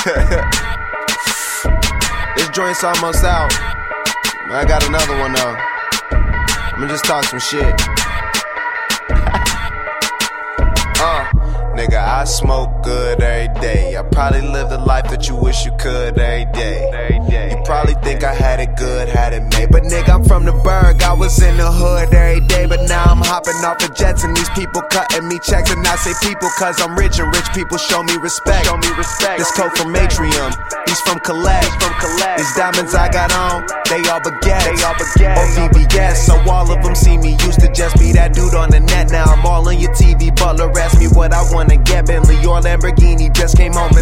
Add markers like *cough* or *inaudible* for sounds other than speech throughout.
*laughs* this joint's almost out. I got another one though. I'ma just talk some shit. *laughs* uh, nigga, I smoke good every day. I probably live the life that you wish you could every day. You probably think I had it good, had it made. But nigga, I'm from the Burgh. I was in the hood every day. Hopping off the jets and these people cutting me checks. And I say people cause I'm rich and rich people show me respect. Show me respect. This coat from Matrium. He's from Collect. from Collect. These diamonds I got on, they all baguettes. They all baguettes. Oh, or VVS. So all of them see me. Used to just be that dude on the net. Now I'm all on your TV. Butler asked me what I wanna get. Bentley or Lamborghini. Just came home made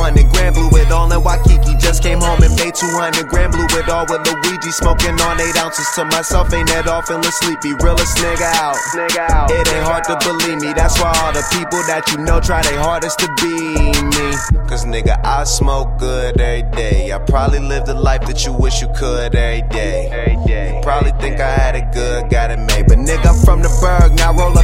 200 grand. Blew it all in Waikiki. Just came home and made 200 grand. Blew it all with Luigi. Smoking on 8 ounces to myself. Ain't that all feeling sleepy. Realest nigga out. Nigga out. It ain't hard to believe me. That's why all the people that you know try their hardest to be me. Cause nigga, I smoke good every day. I probably live the life that you wish you could every day. You probably think I had it good, got it made. But nigga, I'm from the Burgh. Now roll